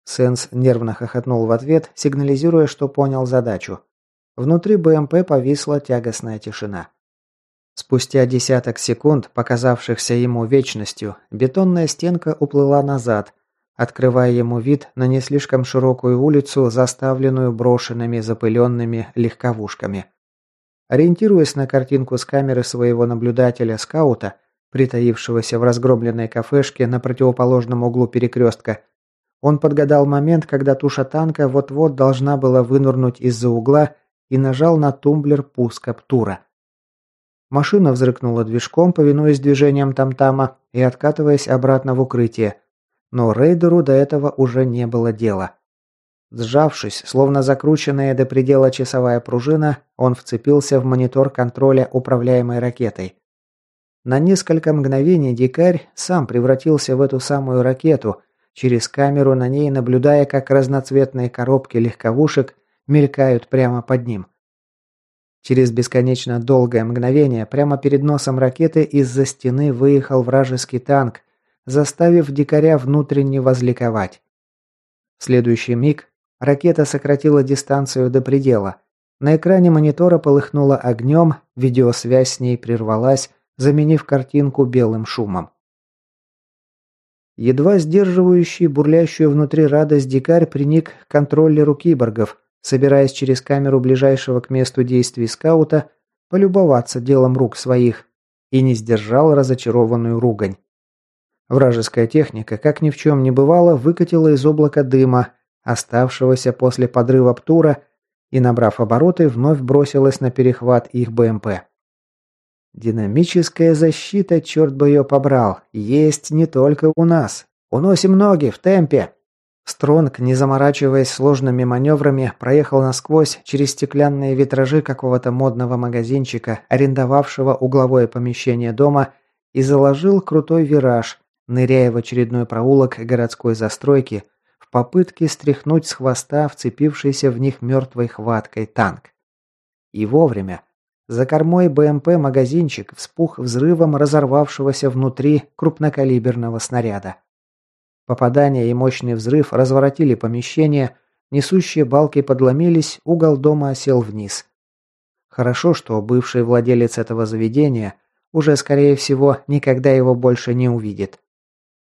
A: Сенс нервно хохотнул в ответ, сигнализируя, что понял задачу. Внутри БМП повисла тягостная тишина. Спустя десяток секунд, показавшихся ему вечностью, бетонная стенка уплыла назад, открывая ему вид на не слишком широкую улицу, заставленную брошенными запыленными легковушками. Ориентируясь на картинку с камеры своего наблюдателя-скаута, притаившегося в разгромленной кафешке на противоположном углу перекрестка, он подгадал момент, когда туша танка вот-вот должна была вынырнуть из-за угла и нажал на тумблер пуска Птура. Машина взрыкнула движком, повинуясь движениям тамтама и откатываясь обратно в укрытие, но рейдеру до этого уже не было дела. Сжавшись, словно закрученная до предела часовая пружина, он вцепился в монитор контроля управляемой ракетой. На несколько мгновений дикарь сам превратился в эту самую ракету, через камеру на ней наблюдая, как разноцветные коробки легковушек мелькают прямо под ним. Через бесконечно долгое мгновение прямо перед носом ракеты из-за стены выехал вражеский танк, заставив дикаря внутренне возликовать. В следующий миг ракета сократила дистанцию до предела. На экране монитора полыхнуло огнем, видеосвязь с ней прервалась, заменив картинку белым шумом. Едва сдерживающий бурлящую внутри радость дикарь приник к контроллеру киборгов, собираясь через камеру ближайшего к месту действий скаута полюбоваться делом рук своих, и не сдержал разочарованную ругань. Вражеская техника, как ни в чем не бывало, выкатила из облака дыма, оставшегося после подрыва Птура, и, набрав обороты, вновь бросилась на перехват их БМП. Динамическая защита, черт бы ее побрал, есть не только у нас. Уносим ноги, в темпе. Стронг, не заморачиваясь сложными маневрами, проехал насквозь через стеклянные витражи какого-то модного магазинчика, арендовавшего угловое помещение дома, и заложил крутой вираж, ныряя в очередной проулок городской застройки в попытке стряхнуть с хвоста вцепившийся в них мертвой хваткой танк. И вовремя. За кормой БМП магазинчик вспух взрывом разорвавшегося внутри крупнокалиберного снаряда. Попадание и мощный взрыв разворотили помещение, несущие балки подломились, угол дома осел вниз. Хорошо, что бывший владелец этого заведения уже, скорее всего, никогда его больше не увидит.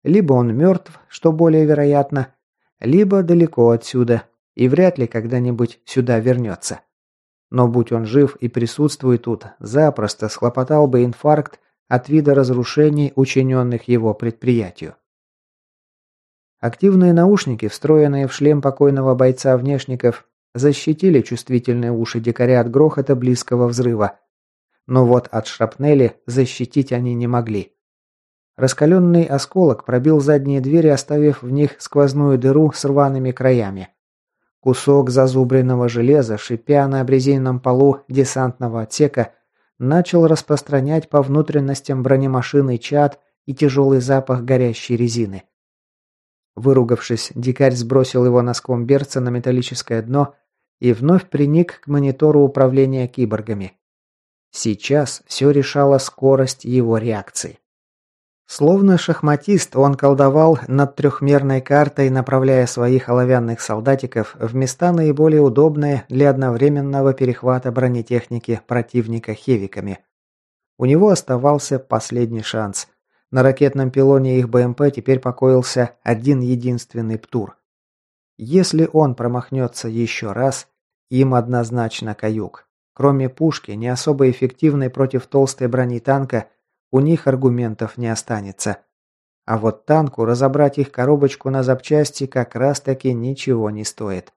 A: Либо он мертв, что более вероятно, либо далеко отсюда и вряд ли когда-нибудь сюда вернется. Но будь он жив и присутствует тут, запросто схлопотал бы инфаркт от вида разрушений, учиненных его предприятию. Активные наушники, встроенные в шлем покойного бойца внешников, защитили чувствительные уши дикаря от грохота близкого взрыва. Но вот от шрапнели защитить они не могли. Раскаленный осколок пробил задние двери, оставив в них сквозную дыру с рваными краями. Кусок зазубренного железа, шипя на обрезиненном полу десантного отсека, начал распространять по внутренностям бронемашины чад и тяжелый запах горящей резины. Выругавшись, дикарь сбросил его носком берца на металлическое дно и вновь приник к монитору управления киборгами. Сейчас все решала скорость его реакции. Словно шахматист, он колдовал над трехмерной картой, направляя своих оловянных солдатиков в места наиболее удобные для одновременного перехвата бронетехники противника хевиками. У него оставался последний шанс. На ракетном пилоне их БМП теперь покоился один единственный ПТУР. Если он промахнется еще раз, им однозначно каюк. Кроме пушки, не особо эффективной против толстой брони танка, у них аргументов не останется. А вот танку разобрать их коробочку на запчасти как раз-таки ничего не стоит.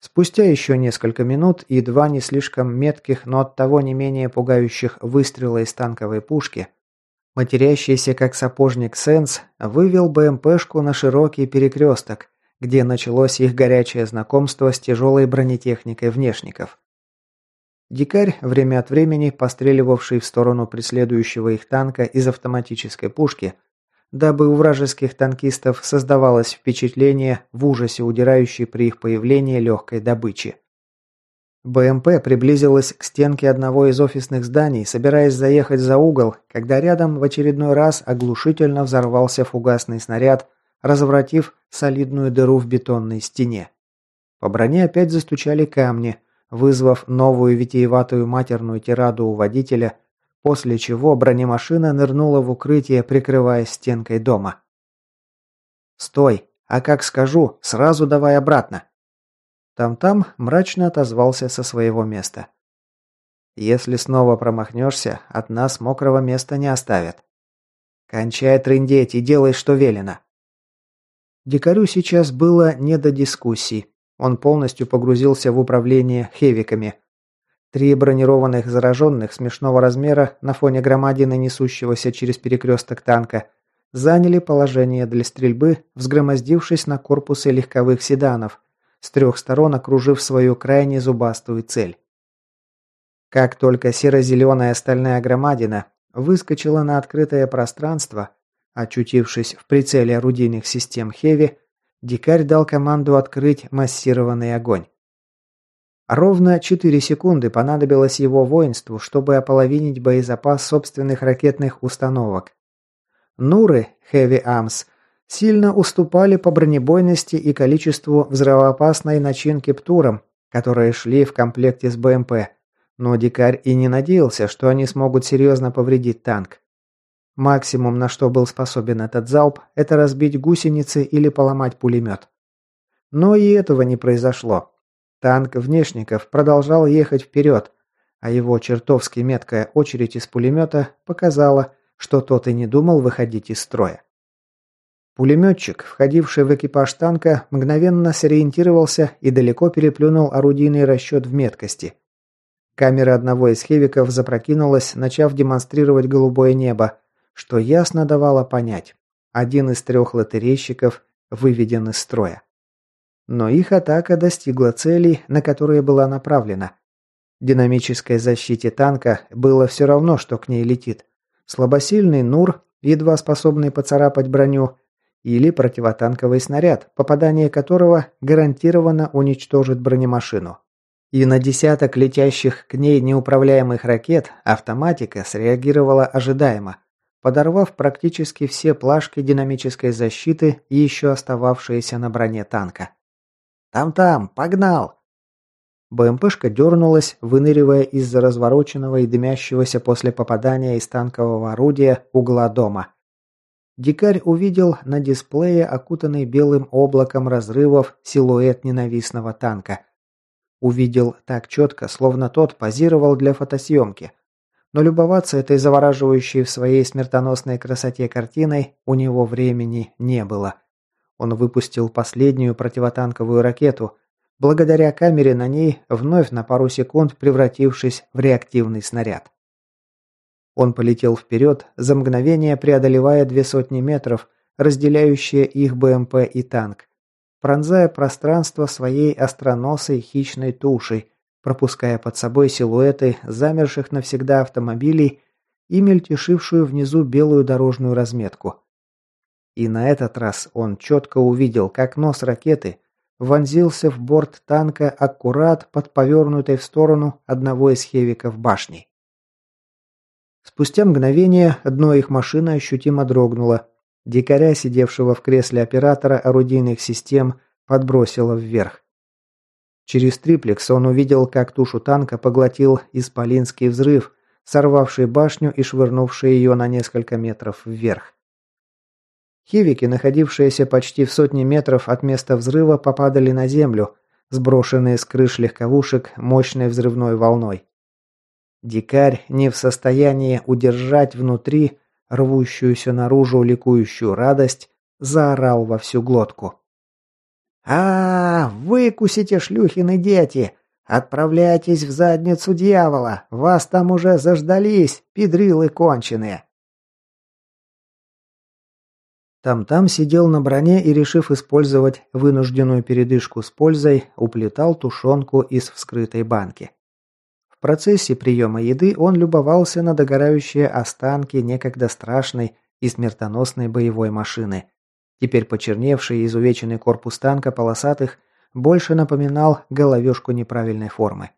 A: Спустя еще несколько минут и два не слишком метких, но оттого не менее пугающих выстрела из танковой пушки, матерящийся как сапожник Сенс вывел БМПшку на широкий перекресток, где началось их горячее знакомство с тяжелой бронетехникой внешников. Дикарь, время от времени постреливавший в сторону преследующего их танка из автоматической пушки, дабы у вражеских танкистов создавалось впечатление в ужасе удирающей при их появлении легкой добычи. БМП приблизилась к стенке одного из офисных зданий, собираясь заехать за угол, когда рядом в очередной раз оглушительно взорвался фугасный снаряд, развратив солидную дыру в бетонной стене. По броне опять застучали камни – вызвав новую витиеватую матерную тираду у водителя, после чего бронемашина нырнула в укрытие, прикрываясь стенкой дома. «Стой! А как скажу, сразу давай обратно!» Там-там мрачно отозвался со своего места. «Если снова промахнешься, от нас мокрого места не оставят. Кончай трындеть и делай, что велено!» Дикарю сейчас было не до дискуссий. Он полностью погрузился в управление хевиками. Три бронированных зараженных смешного размера на фоне громадины несущегося через перекресток танка заняли положение для стрельбы, взгромоздившись на корпусы легковых седанов, с трех сторон окружив свою крайне зубастую цель. Как только серо-зеленая стальная громадина выскочила на открытое пространство, очутившись в прицеле орудийных систем Хеви, Дикарь дал команду открыть массированный огонь. Ровно 4 секунды понадобилось его воинству, чтобы ополовинить боезапас собственных ракетных установок. Нуры, Heavy Arms, сильно уступали по бронебойности и количеству взрывоопасной начинки ПТУРам, которые шли в комплекте с БМП, но Дикарь и не надеялся, что они смогут серьезно повредить танк. Максимум, на что был способен этот залп, это разбить гусеницы или поломать пулемет. Но и этого не произошло. Танк внешников продолжал ехать вперед, а его чертовски меткая очередь из пулемета показала, что тот и не думал выходить из строя. Пулеметчик, входивший в экипаж танка, мгновенно сориентировался и далеко переплюнул орудийный расчет в меткости. Камера одного из хевиков запрокинулась, начав демонстрировать голубое небо, что ясно давало понять, один из трех лотерейщиков выведен из строя. Но их атака достигла целей, на которые была направлена. Динамической защите танка было все равно, что к ней летит. Слабосильный Нур, едва способный поцарапать броню, или противотанковый снаряд, попадание которого гарантированно уничтожит бронемашину. И на десяток летящих к ней неуправляемых ракет автоматика среагировала ожидаемо, подорвав практически все плашки динамической защиты, еще остававшиеся на броне танка. «Там-там! Погнал!» БМПшка дернулась, выныривая из-за развороченного и дымящегося после попадания из танкового орудия угла дома. Дикарь увидел на дисплее окутанный белым облаком разрывов силуэт ненавистного танка. Увидел так четко, словно тот позировал для фотосъемки. но любоваться этой завораживающей в своей смертоносной красоте картиной у него времени не было. Он выпустил последнюю противотанковую ракету, благодаря камере на ней вновь на пару секунд превратившись в реактивный снаряд. Он полетел вперед, за мгновение преодолевая две сотни метров, разделяющие их БМП и танк, пронзая пространство своей остроносой хищной тушей, пропуская под собой силуэты замерших навсегда автомобилей и мельтешившую внизу белую дорожную разметку. И на этот раз он четко увидел, как нос ракеты вонзился в борт танка аккурат под повернутой в сторону одного из хевиков башни. Спустя мгновение одно их машина ощутимо дрогнуло. Дикаря, сидевшего в кресле оператора орудийных систем, подбросило вверх. Через триплекс он увидел, как тушу танка поглотил исполинский взрыв, сорвавший башню и швырнувший ее на несколько метров вверх. Хивики, находившиеся почти в сотне метров от места взрыва, попадали на землю, сброшенные с крыш легковушек мощной взрывной волной. Дикарь не в состоянии удержать внутри рвущуюся наружу ликующую радость, заорал во всю глотку. А, выкусите, шлюхины дети! Отправляйтесь в задницу дьявола! Вас там уже заждались, педрилы конченые!» Там-там сидел на броне и, решив использовать вынужденную передышку с пользой, уплетал тушенку из вскрытой банки. В процессе приема еды он любовался на догорающие останки некогда страшной и смертоносной боевой машины, Теперь почерневший и изувеченный корпус танка полосатых больше напоминал головешку неправильной формы.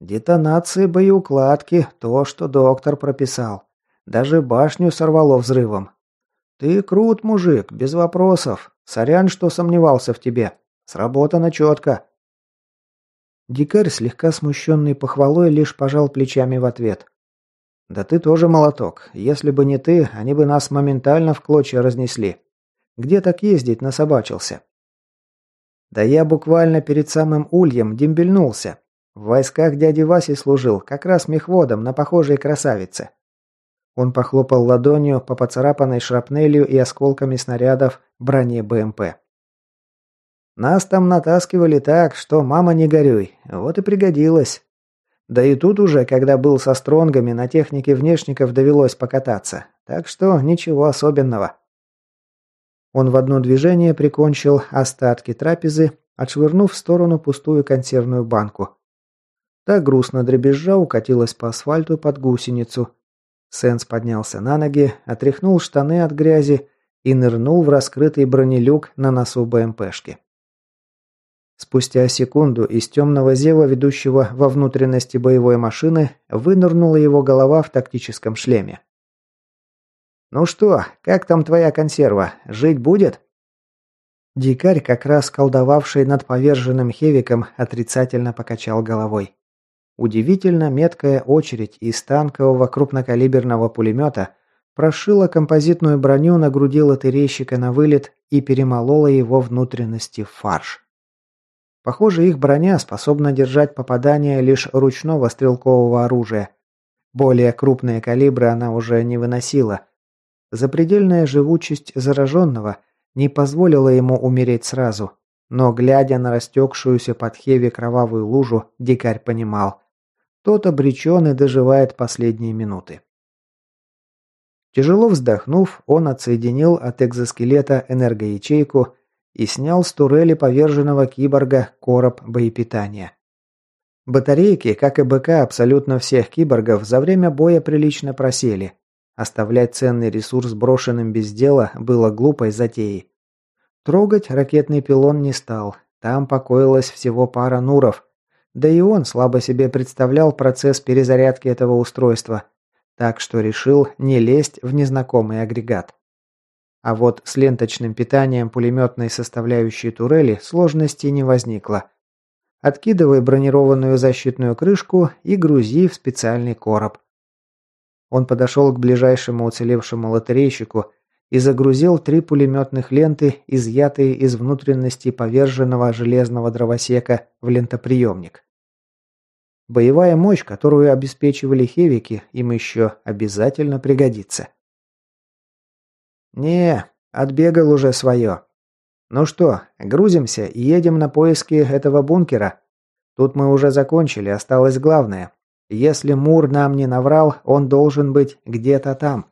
A: Детонации боеукладки – то, что доктор прописал. Даже башню сорвало взрывом. Ты крут, мужик, без вопросов. Сорян, что сомневался в тебе. Сработано четко. Дикарь, слегка смущенный похвалой, лишь пожал плечами в ответ. «Да ты тоже молоток. Если бы не ты, они бы нас моментально в клочья разнесли. Где так ездить насобачился?» «Да я буквально перед самым ульем дембельнулся. В войсках дяди Васи служил, как раз мехводом на похожей красавице». Он похлопал ладонью по поцарапанной шрапнелью и осколками снарядов броне БМП. «Нас там натаскивали так, что мама не горюй. Вот и пригодилось. Да и тут уже, когда был со стронгами, на технике внешников довелось покататься. Так что ничего особенного. Он в одно движение прикончил остатки трапезы, отшвырнув в сторону пустую консервную банку. Та грустно дребезжа укатилась по асфальту под гусеницу. Сенс поднялся на ноги, отряхнул штаны от грязи и нырнул в раскрытый бронелюк на носу БМПшки. Спустя секунду из темного зева, ведущего во внутренности боевой машины, вынырнула его голова в тактическом шлеме. «Ну что, как там твоя консерва? Жить будет?» Дикарь, как раз колдовавший над поверженным Хевиком, отрицательно покачал головой. Удивительно меткая очередь из танкового крупнокалиберного пулемета прошила композитную броню на груди лотерейщика на вылет и перемолола его внутренности в фарш. Похоже, их броня способна держать попадание лишь ручного стрелкового оружия. Более крупные калибры она уже не выносила. Запредельная живучесть зараженного не позволила ему умереть сразу. Но, глядя на растекшуюся под Хеви кровавую лужу, дикарь понимал. Тот обречен и доживает последние минуты. Тяжело вздохнув, он отсоединил от экзоскелета энергоячейку и снял с турели поверженного киборга короб боепитания. Батарейки, как и БК абсолютно всех киборгов, за время боя прилично просели. Оставлять ценный ресурс брошенным без дела было глупой затеей. Трогать ракетный пилон не стал, там покоилась всего пара нуров. Да и он слабо себе представлял процесс перезарядки этого устройства, так что решил не лезть в незнакомый агрегат. А вот с ленточным питанием пулеметной составляющей турели сложности не возникло. Откидывай бронированную защитную крышку и грузи в специальный короб. Он подошел к ближайшему уцелевшему лотерейщику и загрузил три пулеметных ленты, изъятые из внутренности поверженного железного дровосека, в лентоприемник. Боевая мощь, которую обеспечивали хевики, им еще обязательно пригодится. «Не, отбегал уже свое. Ну что, грузимся и едем на поиски этого бункера. Тут мы уже закончили, осталось главное. Если Мур нам не наврал, он должен быть где-то там».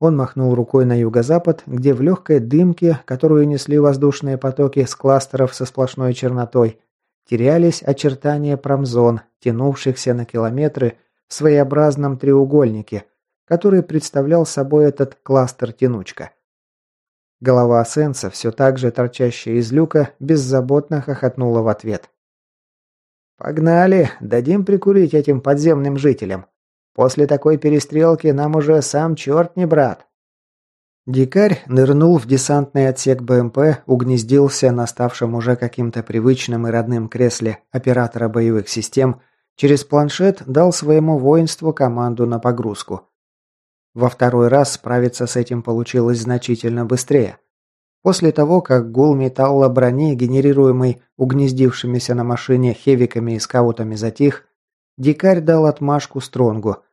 A: Он махнул рукой на юго-запад, где в легкой дымке, которую несли воздушные потоки с кластеров со сплошной чернотой, терялись очертания промзон, тянувшихся на километры в своеобразном треугольнике, который представлял собой этот кластер-тянучка. Голова Сенса, все так же торчащая из люка, беззаботно хохотнула в ответ. «Погнали, дадим прикурить этим подземным жителям. После такой перестрелки нам уже сам черт не брат». Дикарь нырнул в десантный отсек БМП, угнездился на ставшем уже каким-то привычным и родным кресле оператора боевых систем, через планшет дал своему воинству команду на погрузку. Во второй раз справиться с этим получилось значительно быстрее. После того, как гул металла брони, генерируемый угнездившимися на машине хевиками и скаутами затих, дикарь дал отмашку Стронгу –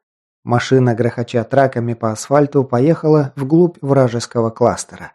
A: Машина, грохоча траками по асфальту, поехала вглубь вражеского кластера.